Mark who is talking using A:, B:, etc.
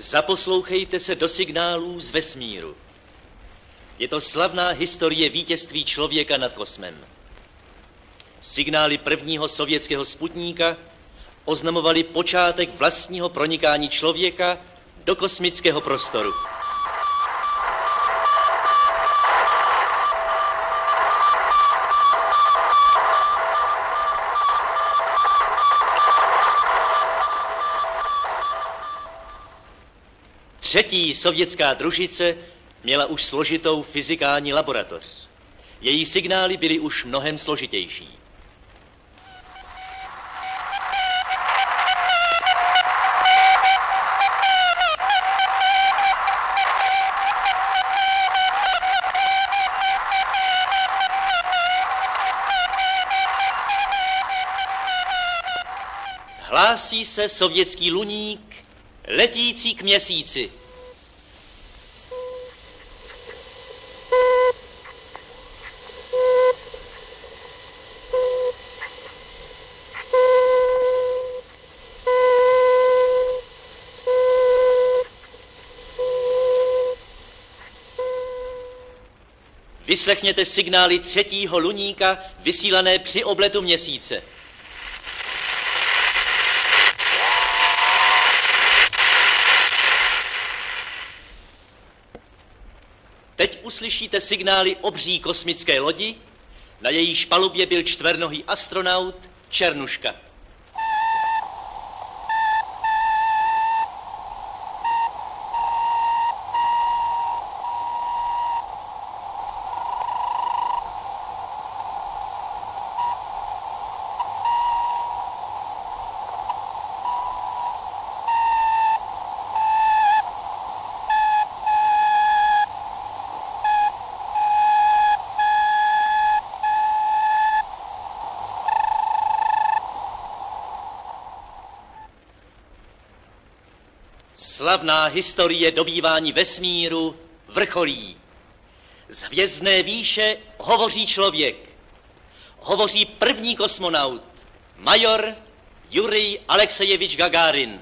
A: Zaposlouchejte se do signálů z vesmíru. Je to slavná historie vítězství člověka nad kosmem. Signály prvního sovětského sputníka oznamovali počátek vlastního pronikání člověka do kosmického prostoru. Třetí sovětská družice měla už složitou fyzikální laboratoř. Její signály byly už mnohem složitější. Hlásí se sovětský luník, letící k měsíci. Vyslechněte signály třetího luníka vysílané při obletu měsíce. Teď uslyšíte signály obří kosmické lodi, na její palubě byl čtvernohý astronaut Černuška. Slavná historie dobývání vesmíru vrcholí. Z hvězdné výše hovoří člověk. Hovoří první kosmonaut, major Jurij Aleksejevič Gagarin.